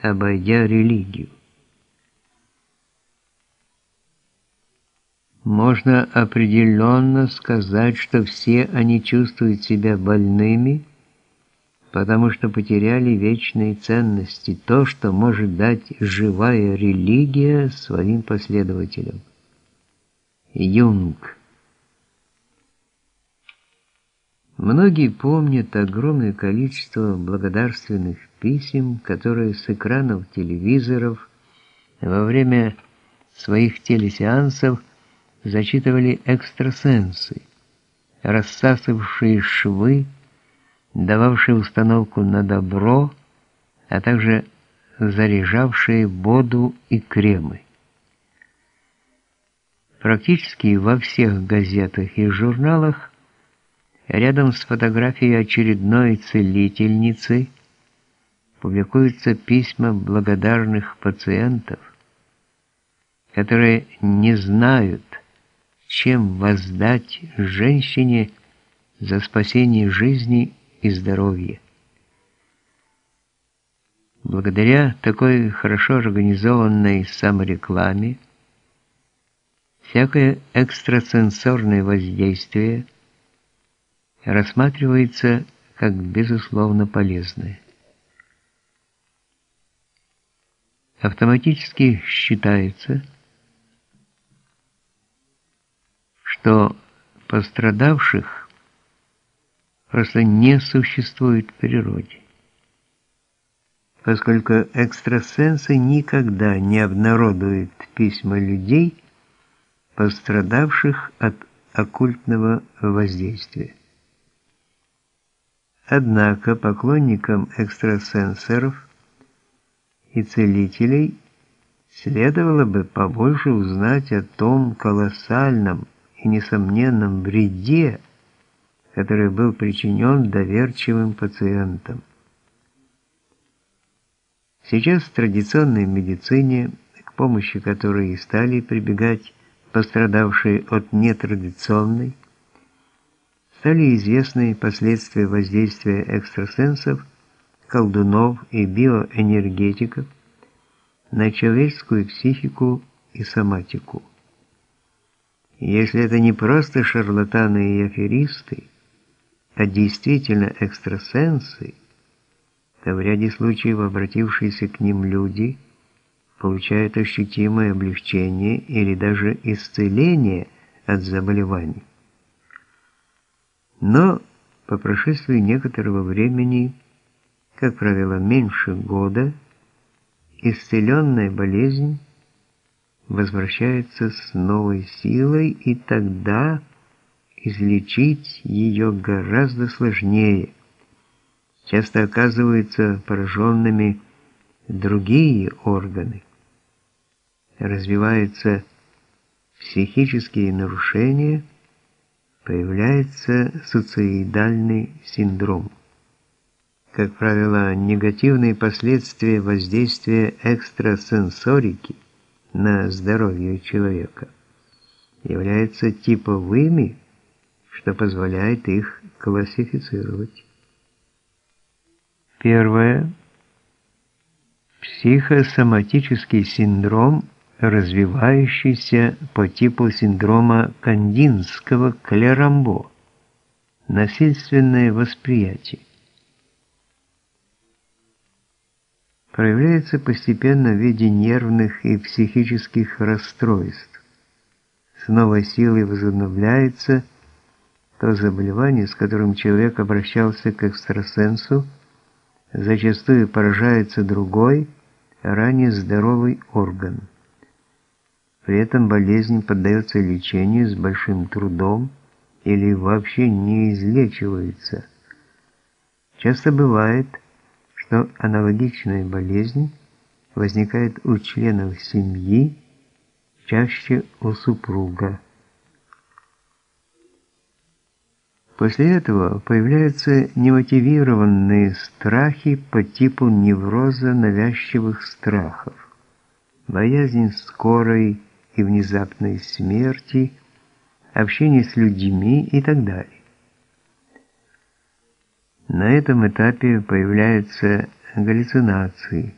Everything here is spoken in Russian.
обойдя религию. Можно определенно сказать, что все они чувствуют себя больными, потому что потеряли вечные ценности, то, что может дать живая религия своим последователям. Юнг Многие помнят огромное количество благодарственных писем, которые с экранов телевизоров во время своих телесеансов зачитывали экстрасенсы, рассасывавшие швы, дававшие установку на добро, а также заряжавшие воду и кремы. Практически во всех газетах и журналах рядом с фотографией очередной целительницы публикуются письма благодарных пациентов, которые не знают, чем воздать женщине за спасение жизни и здоровья. Благодаря такой хорошо организованной саморекламе всякое экстрасенсорное воздействие рассматривается как безусловно полезное. Автоматически считается, что пострадавших просто не существует в природе, поскольку экстрасенсы никогда не обнародуют письма людей, пострадавших от оккультного воздействия. Однако поклонникам экстрасенсоров и целителей следовало бы побольше узнать о том колоссальном и несомненном вреде, который был причинен доверчивым пациентам. Сейчас в традиционной медицине, к помощи которой и стали прибегать пострадавшие от нетрадиционной, стали известны последствия воздействия экстрасенсов, колдунов и биоэнергетиков на человеческую психику и соматику. Если это не просто шарлатаны и аферисты, а действительно экстрасенсы, то в ряде случаев обратившиеся к ним люди получают ощутимое облегчение или даже исцеление от заболеваний. Но по прошествии некоторого времени, как правило меньше года, исцеленная болезнь возвращается с новой силой, и тогда излечить ее гораздо сложнее. Часто оказываются пораженными другие органы. Развиваются психические нарушения, появляется суицидальный синдром. Как правило, негативные последствия воздействия экстрасенсорики – на здоровье человека являются типовыми, что позволяет их классифицировать. Первое. Психосоматический синдром, развивающийся по типу синдрома Кандинского Клерамбо. Насильственное восприятие. проявляется постепенно в виде нервных и психических расстройств. С новой силой возобновляется то заболевание, с которым человек обращался к экстрасенсу, зачастую поражается другой, ранее здоровый орган. При этом болезнь поддается лечению с большим трудом или вообще не излечивается. Часто бывает, что аналогичная болезнь возникает у членов семьи, чаще у супруга. После этого появляются немотивированные страхи по типу невроза навязчивых страхов, боязнь скорой и внезапной смерти, общение с людьми и так далее. На этом этапе появляются галлюцинации,